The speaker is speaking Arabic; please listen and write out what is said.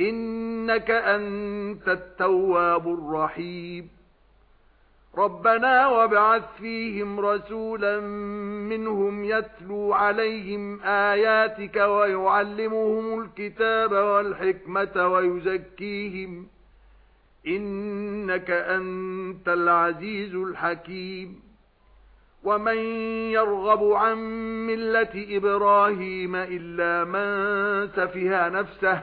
إنك أنت التواب الرحيم. ربنا وابعث فيهم رسولا منهم يتلو عليهم آياتك ويعلمهم الكتاب والحكمة ويزكيهم. إنك أنت العزيز الحكيم. ومن يرغب عن ملة إبراهيم إلا من سفه نفسه